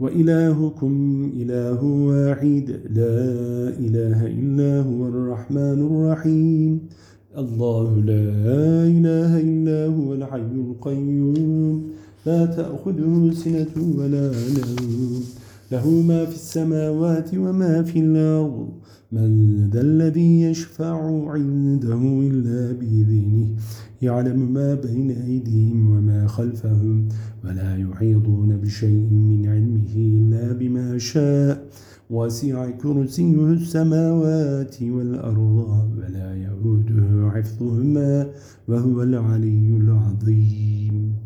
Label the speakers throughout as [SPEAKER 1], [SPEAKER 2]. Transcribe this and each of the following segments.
[SPEAKER 1] وإلهكم إله واحد لا إله إلا هو الرحمن الرحيم. الله لا إله إلا هو الحي القيوم. لا تأخذه سنة ولا نوم. له ما في السماوات وما في الأرض. من ذا الذي يشفع عنده إلا بإذنه يعلم ما بين أيديهم وما خلفهم ولا يحيطون بشيء من علمه إلا بما شاء. واسع كرسيه السماوات والأرض ولا يعوده حفظهما وهو العلي العظيم.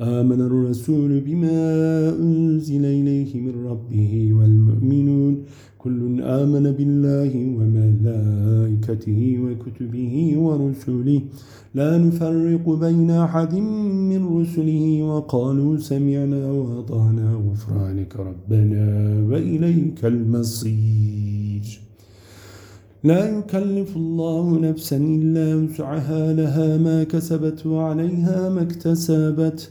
[SPEAKER 1] آمن الرسول بما أنزل إليه من ربه والمؤمنون. كل آمن بالله وملائكته وكتبه ورسله. لا نفرق بين أحد من رسله. وقالوا سمعنا وأطعنا غفرانك ربنا وإليك المصير. لا يكلف الله نفسا إلا وسعها. لها ما كسبت وعليها ما اكتسبت.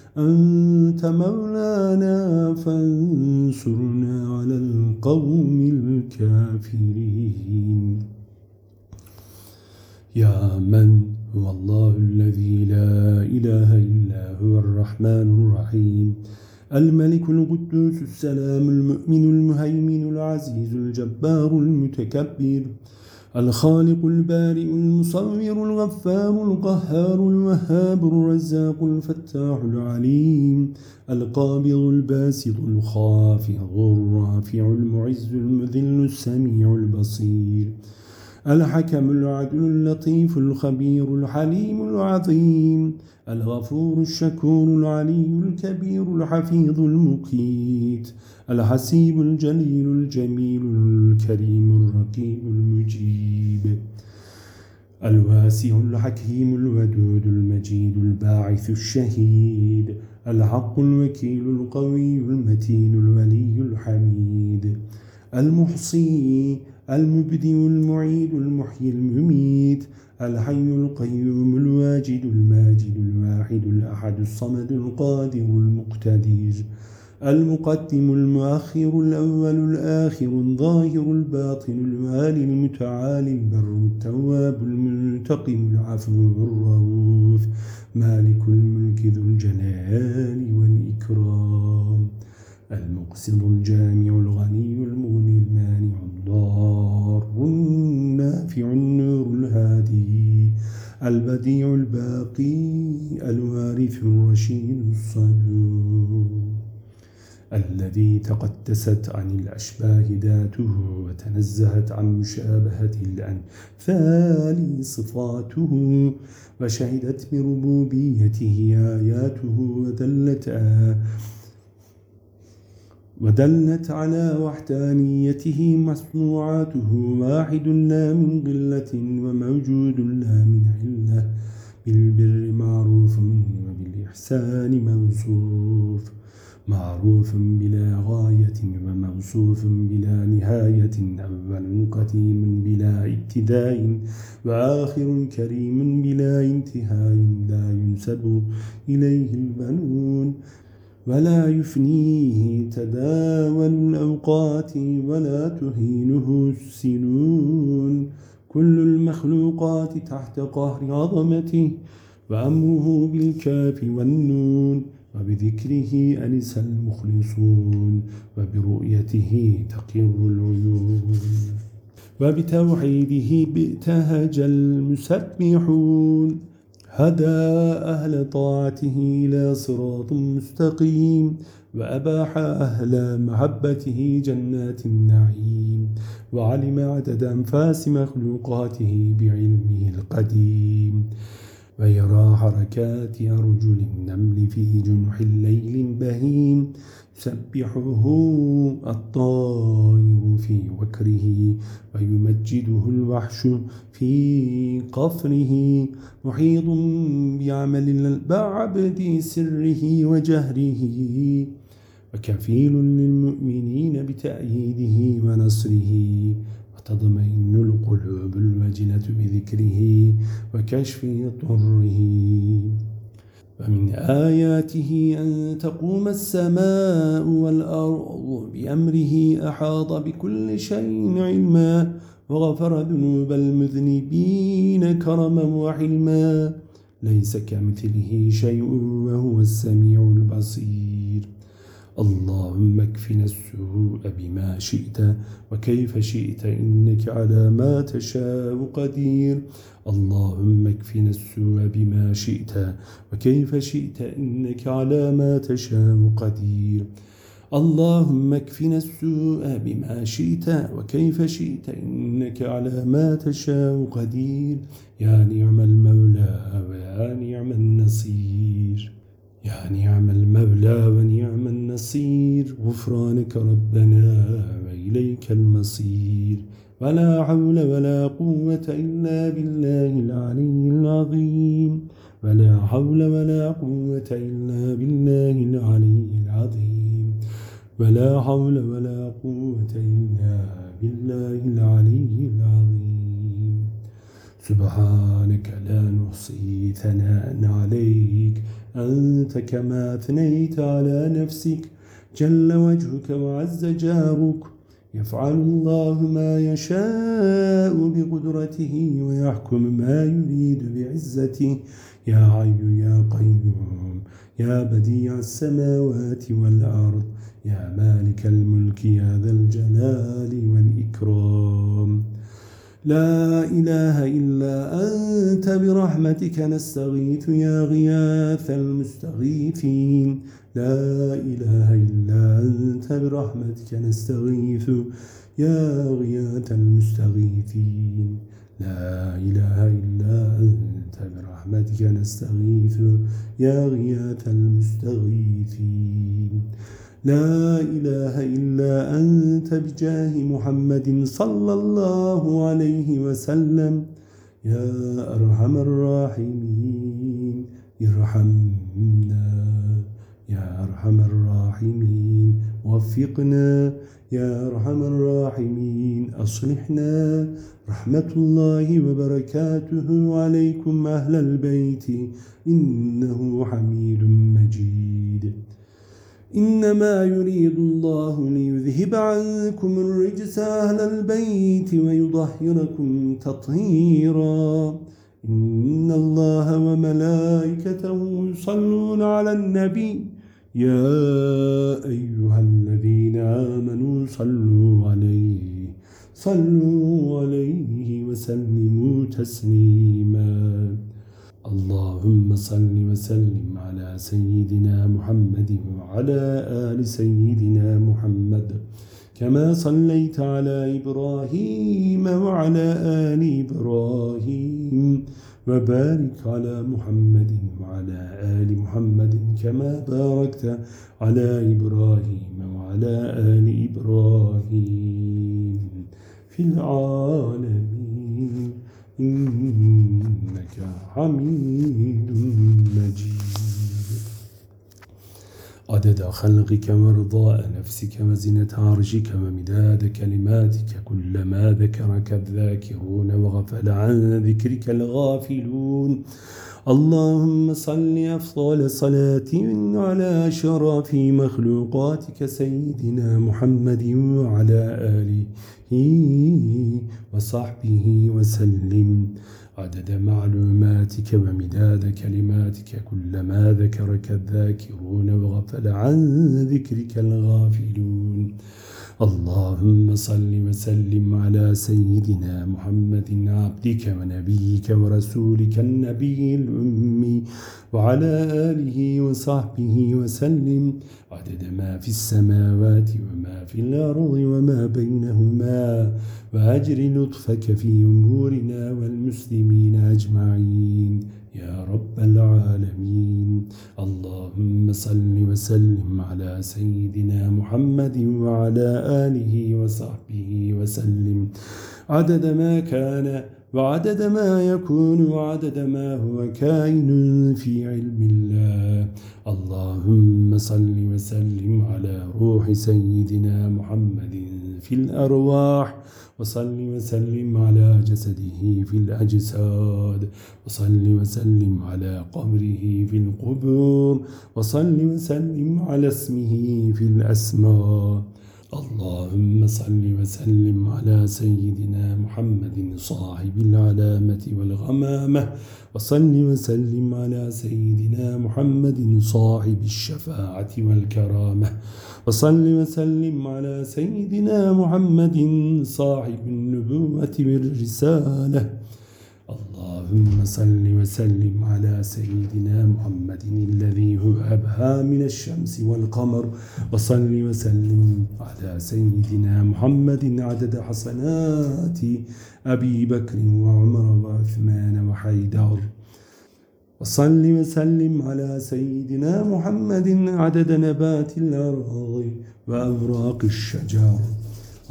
[SPEAKER 1] أنت مولانا فانصرنا على القوم الكافرين. يا من هو الله الذي لا إله إلا هو الرحمن الرحيم. الملك القدوس السلام المؤمن المهيمن العزيز الجبار المتكبر. الخالق البارئ المصور الغفار القهار الوهاب الرزاق الفتاح العليم القابض الباسط الخافض الرافع المعز المذل السميع البصير الحكم العدل اللطيف الخبير الحليم العظيم الغفور الشكور العلي الكبير الحفيظ المقيت الحسيب الجليل الجميل الكريم الرقيب المجيب الواسع الحكيم الودود المجيد الباعث الشهيد الحق الوكيل القوي المتين الولي الحميد المحصي المبدئ المعيد المحيي المميت الحي القيوم الواجد الماجد الواحد الأحد الصمد القادر المقتدر المقدم المؤخر الأول الآخر الظاهر الباطن الوالي المتعالي البر التواب المنتقم العفو الرؤوف مالك الملك ذو الجلال والإكرام المقسط الجامع الغني المغني المانع الضار النافع النور الهادي البديع الباقي الوارث الرشيد الصدوق الذي تقدست عن الأشباه ذاته وتنزهت عن مشابهة الأنفال صفاته وشهدت بربوبيته آياته ودلت ودلت على وحدانيته مصنوعاته واحد لا من قلة وموجود لا من علة بالبر معروف وبالإحسان موصوف. معروف بلا غاية وموصوف بلا نهاية أول قديم بلا ابتداء وآخر كريم بلا انتهاء. لا ينسب إليه البنون ولا يفنيه تداول الأوقات ولا تهينه السنون. كل المخلوقات تحت قهر عظمته وأمره بالكاف والنون. وبذكره أنس المخلصون وبرؤيته تقر العيون وبتوحيده ابتهج المسبحون هدى أهل طاعته إلى صراط مستقيم وأباح أهل محبته جنات النعيم وعلم عدد أنفاس مخلوقاته بعلمه القديم ويرى حركات أرجل النمل في جنح الليل البهيم يسبحه الطائر في وكره ويمجده الوحش في قفره. محيط بعمل العبد سره وجهره وكفيل للمؤمنين بتأييده ونصره. وتطمئن القلوب الوجلة بذكره وكشف طره. ومن آياته أن تقوم السماء والأرض بأمره أحاط بكل شيء علما وغفر ذنوب المذنبين كرما وحلما ليس كمثله شيء وهو السميع البصير. اللهم اكفنا السوء بما شئت وكيف شئت إنك على ما تشاء قدير. اللهم اكفنا السوء بما شئت وكيف شئت إنك على ما تشاء قدير. اللهم اكفنا السوء بما شئت وكيف شئت إنك على ما تشاء قدير. يا نعم المولى ويا نعم النصير. يا نعم المولى ونعم النصير غفرانك ربنا وإليك المصير. ولا حول ولا قوة إلا بالله العلي العظيم. ولا حول ولا قوة إلا بالله العلي العظيم. ولا حول ولا قوة إلا بالله العلي العظيم. سبحانك لا نحصي ثناء عليك. أنت كما أثنيت على نفسك جل وجهك وعز جارك. يفعل الله ما يشاء بقدرته ويحكم ما يريد بعزته. يا عي يا قيوم يا بديع السماوات والأرض يا مالك الملك يا ذا الجلال والإكرام. لا إله إلا أنت برحمتك نستغيث يا غياث المستغيثين. لا إله إلا أنت برحمتك نستغيث يا غياث المستغيثين. لا إله إلا أنت برحمتك نستغيث يا غياث المستغيثين. لا إله إلا أنت بجاه محمد صلى الله عليه وسلم. يا أرحم الراحمين ارحمنا. يا أرحم الراحمين وفقنا. يا أرحم الراحمين أصلحنا. رحمة الله وبركاته عليكم أهل البيت إنه حميد مجيد. إنما يريد الله ليذهب عنكم الرجس أهل البيت ويظهركم تطهيرا. إن الله وملائكته يصلون على النبي. يا أيها الذين آمنوا صلوا عليه. صلوا عليه وسلموا تسليما. اللهم صل وسلم على سيدنا محمد وعلى آل سيدنا محمد. كما صليت على إبراهيم وعلى آل إبراهيم وبارك على محمد وعلى آل محمد كما باركت على إبراهيم وعلى آل إبراهيم في العالمين. إنك حميد مجيد. عدد خلقك ورضاء نفسك وزنة عرشك ومداد كلماتك كلما ذكرك الذاكرون وغفل عن ذكرك الغافلون. اللهم صل أفضل صلاة على شرف مخلوقاتك سيدنا محمد وعلى آله وصحبه وسلم. عدد معلوماتك ومداد كلماتك كلما ذكرك الذاكرون وغفل عن ذكرك الغافلون. اللهم صل وسلم على سيدنا محمد عبدك ونبيك ورسولك النبي الأمي وعلى آله وصحبه وسلم. عدد ما في السماوات وما في الأرض وما بينهما وأجر لطفك في أمورنا والمسلمين أجمعين. يا رب العالمين. اللهم صل وسلم على سيدنا محمد وعلى آله وصحبه وسلم. عدد ما كان وعدد ما يكون وعدد ما هو كائن في علم الله. اللهم صل وسلم على روح سيدنا محمد في الأرواح. وصل وسلم على جسده في الأجساد وصل وسلم على قبره في القبور وصل وسلم على اسمه في الأسماء. اللهم صل وسلم على سيدنا محمد صاحب العلامة والغمامة وصل وسلم على سيدنا محمد صاحب الشفاعة والكرامة وصل وسلم على سيدنا محمد صاحب النبوة والرسالة. اللهم صل وسلم على سيدنا محمد الذي هو أبهى من الشمس والقمر وصل وسلم على سيدنا محمد عدد حسنات أبي بكر وعمر وعثمان وحيدر. وصل وسلم على سيدنا محمد عدد نبات الأرض وأوراق الشجر.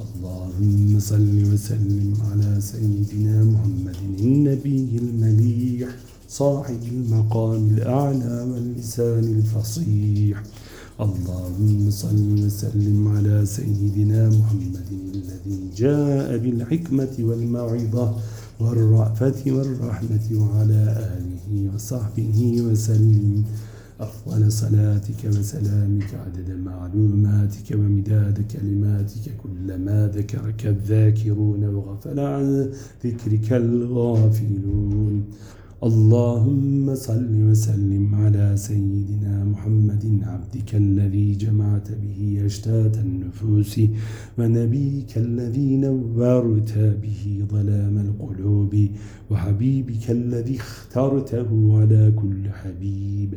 [SPEAKER 1] اللهم صل وسلم على سيدنا محمد النبي المليح صاحب المقام الأعلى واللسان الفصيح. اللهم صل وسلم على سيدنا محمد الذي جاء بالحكمة والموعظة والرأفة والرحمة وعلى آله وصحبه وسلم. أفضل صلاتك وسلامك عدد معلوماتك ومداد كلماتك كلما ذكرك الذاكرون وغفل عن ذكرك الغافلون. اللهم صل وسلم على سيدنا محمد عبدك الذي جمعت به أشتات النفوس ونبيك الذي نورت به ظلام القلوب وحبيبك الذي اخترته على كل حبيب.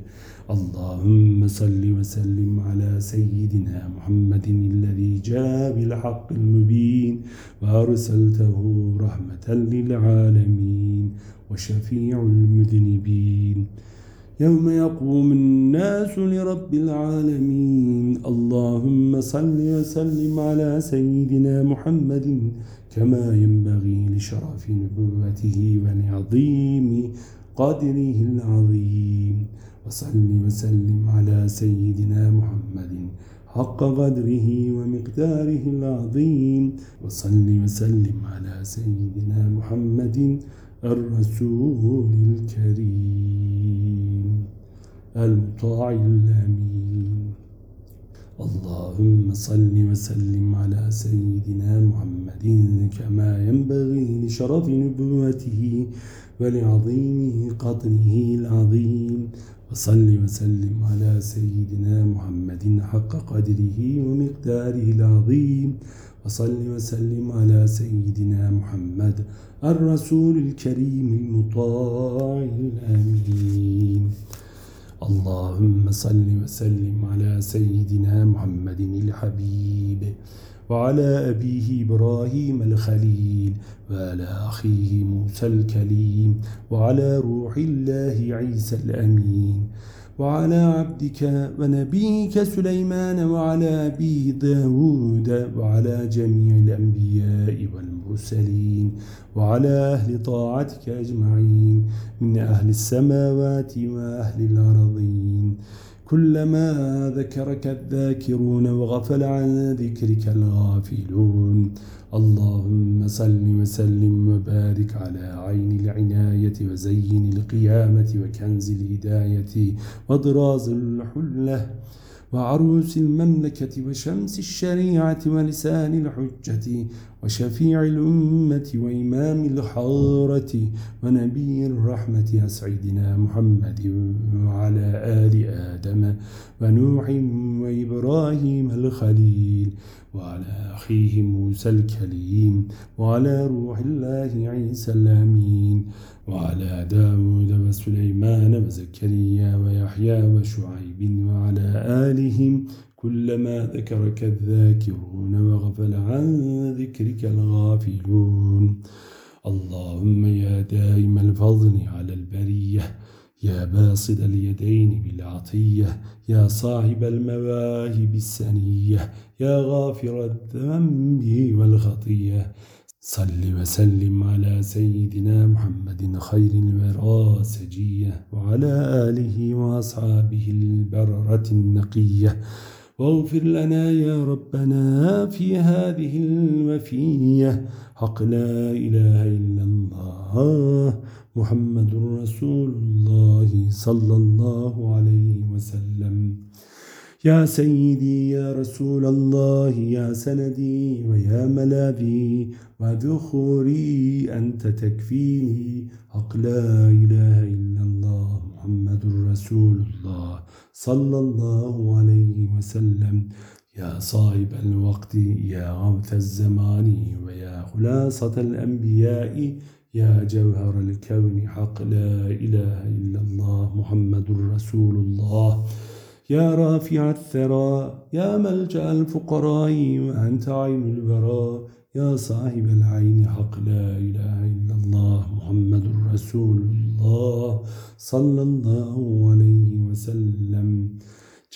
[SPEAKER 1] اللهم صل وسلم على سيدنا محمد الذي جاء بالحق المبين وأرسلته رحمة للعالمين وشفيع المذنبين. يوم يقوم الناس لرب العالمين. اللهم صل وسلم على سيدنا محمد كما ينبغي لشرف نبوته ولعظيم قدره العظيم. وصل وسلم على سيدنا محمد حق قدره ومقداره العظيم. وصل وسلم على سيدنا محمد الرسول الكريم المطاع الأمين. اللهم صل وسلم على سيدنا محمد كما ينبغي لشرف نبوته ولعظيم قدره العظيم. وصل وسلم على سيدنا محمد حق قدره ومقداره العظيم. وصل وسلم على سيدنا محمد الرسول الكريم المطاع الأمين. اللهم صل وسلم على سيدنا محمد الحبيب. وعلى أبيه إبراهيم الخليل وعلى أخيه موسى الكليم وعلى روح الله عيسى الأمين. وعلى عبدك ونبيك سليمان وعلى أبي داود وعلى جميع الأنبياء والمرسلين وعلى أهل طاعتك أجمعين من أهل السماوات وأهل الأرضين. كلما ذكرك الذاكرون وغفل عن ذكرك الغافلون. اللهم صل وسلم وبارك على عين العناية وزين القيامة وكنز الهداية وضراز الحلة وعروس المملكة وشمس الشريعة ولسان الحجة وشفيع الأمة وإمام الحارة ونبي الرحمة سيدنا محمد وعلى آل آدم ونوح وإبراهيم الخليل وعلى أخيه موسى الكليم وعلى روح الله عيسى الأمين وعلى داود وسليمان وزكريا ويحيى وشعيب وعلى آلهم كلما ذكرك الذاكرون وغفل عن ذكرك الغافلون. اللهم يا دائم الفضل على البرية يا باسط اليدين بالعطية يا صاحب المواهب السنية يا غافر الذنب والخطية. صل وسلم على سيدنا محمد خير الورى سجية وعلى آله وأصحابه البررة النقية. واغفر لنا يا ربنا في هذه الوفية. حق لا إله إلا الله محمد رسول الله صلى الله عليه وسلم. يا سيدي يا رسول الله يا سندي ويا ملاذي وذخوري أنت تكفيني. حق لا إله إلا الله محمد رسول الله صلى الله عليه وسلم. يا صاحب الوقت يا غوث الزمان ويا خلاصة الأنبياء يا جوهر الكون. حق لا إله إلا الله محمد رسول الله. يا رافع الثرى يا ملجأ الفقراء وأنت عين البراء يا صاحب العين حق لا إله إلا الله محمد رسول الله صلى الله عليه وسلم.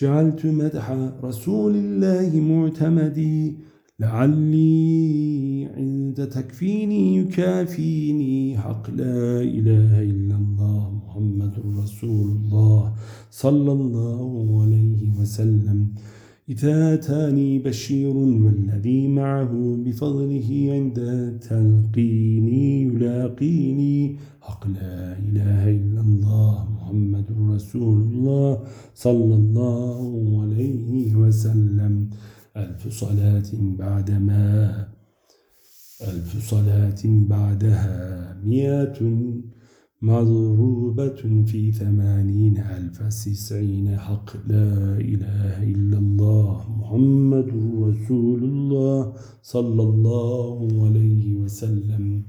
[SPEAKER 1] جعلت مدح رسول الله معتمدي لعلي عند تكفيني يكافيني حق لا إله إلا الله محمد رسول الله صلى الله عليه وسلم. إذا أتاني بشير والذي معه بفضله عند تلقيني يلاقيني. حق لا إله إلا الله محمد رسول الله صلى الله عليه وسلم. ألف صلاة بعدما ألف صلاة بعدها مئة مضروبة في ثمانين ألف تسعين حق. لا إله إلا الله محمد رسول الله صلى الله عليه وسلم.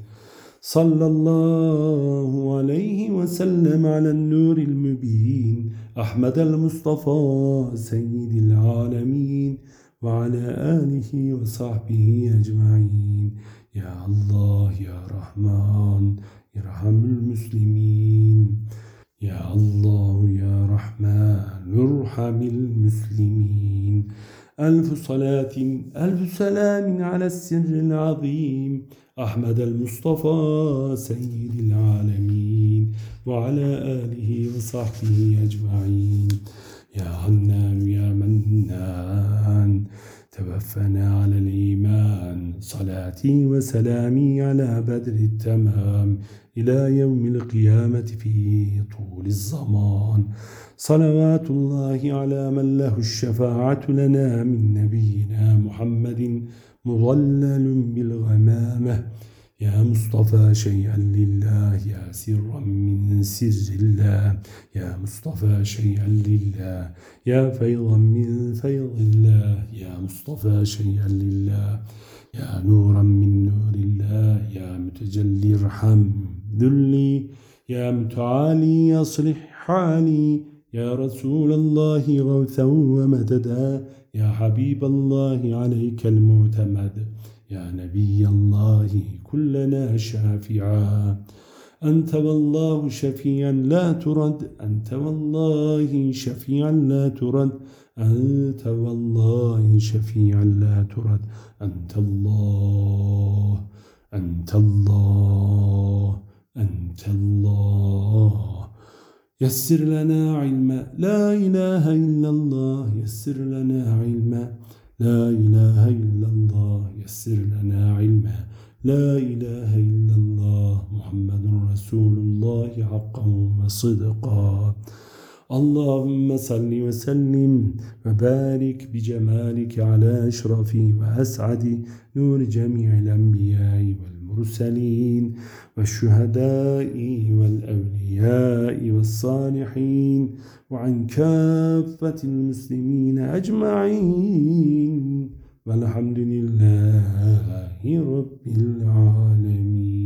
[SPEAKER 1] صلى الله عليه وسلم على النور المبين أحمد المصطفى سيد العالمين وعلى آله وصحبه أجمعين. يا الله يا رحمن ارحم المسلمين. يا الله يا رحمن إرحم المسلمين. ألف صلاة ألف سلام على السر العظيم. أحمد المصطفى سيد العالمين. وعلى آله وصحبه أجمعين. يا حنان يا منان. توفنا على الإيمان. صلاتي وسلامي على بدر التمام. إلى يوم القيامة في طول الزمان. صلوات الله على من له الشفاعة لنا من نبينا محمد مظلل بالغمامة. يا مصطفى شيئا لله يا سرا من سر الله. يا مصطفى شيئا لله يا فيضا من فيض الله. يا مصطفى شيئا لله يا نورا من نور الله. يا متجلي ارحم ذلي يا متعالي أصلح حالي يا رسول الله غوثا ومددا يا حبيب الله عليك المعتمد يا نبي الله كلنا شافعا. أنت والله شفيعا لا ترد أنت والله شفيعا لا ترد أنت والله شفيعا لا ترد أنت الله أنت الله. أنت الله. يسر لنا علما. لا إله إلا الله. يسر لنا علما. لا إله إلا الله. يسر لنا علما. لا إله إلا الله. محمد رسول الله. حقا وصدقا. اللهم صل وسلم وبارك بجمالك على أشرف وأسعد نور جميع الأنبياء والمرسلين والشهداء والأولياء والصالحين وعن كافة المسلمين أجمعين والحمد لله رب العالمين.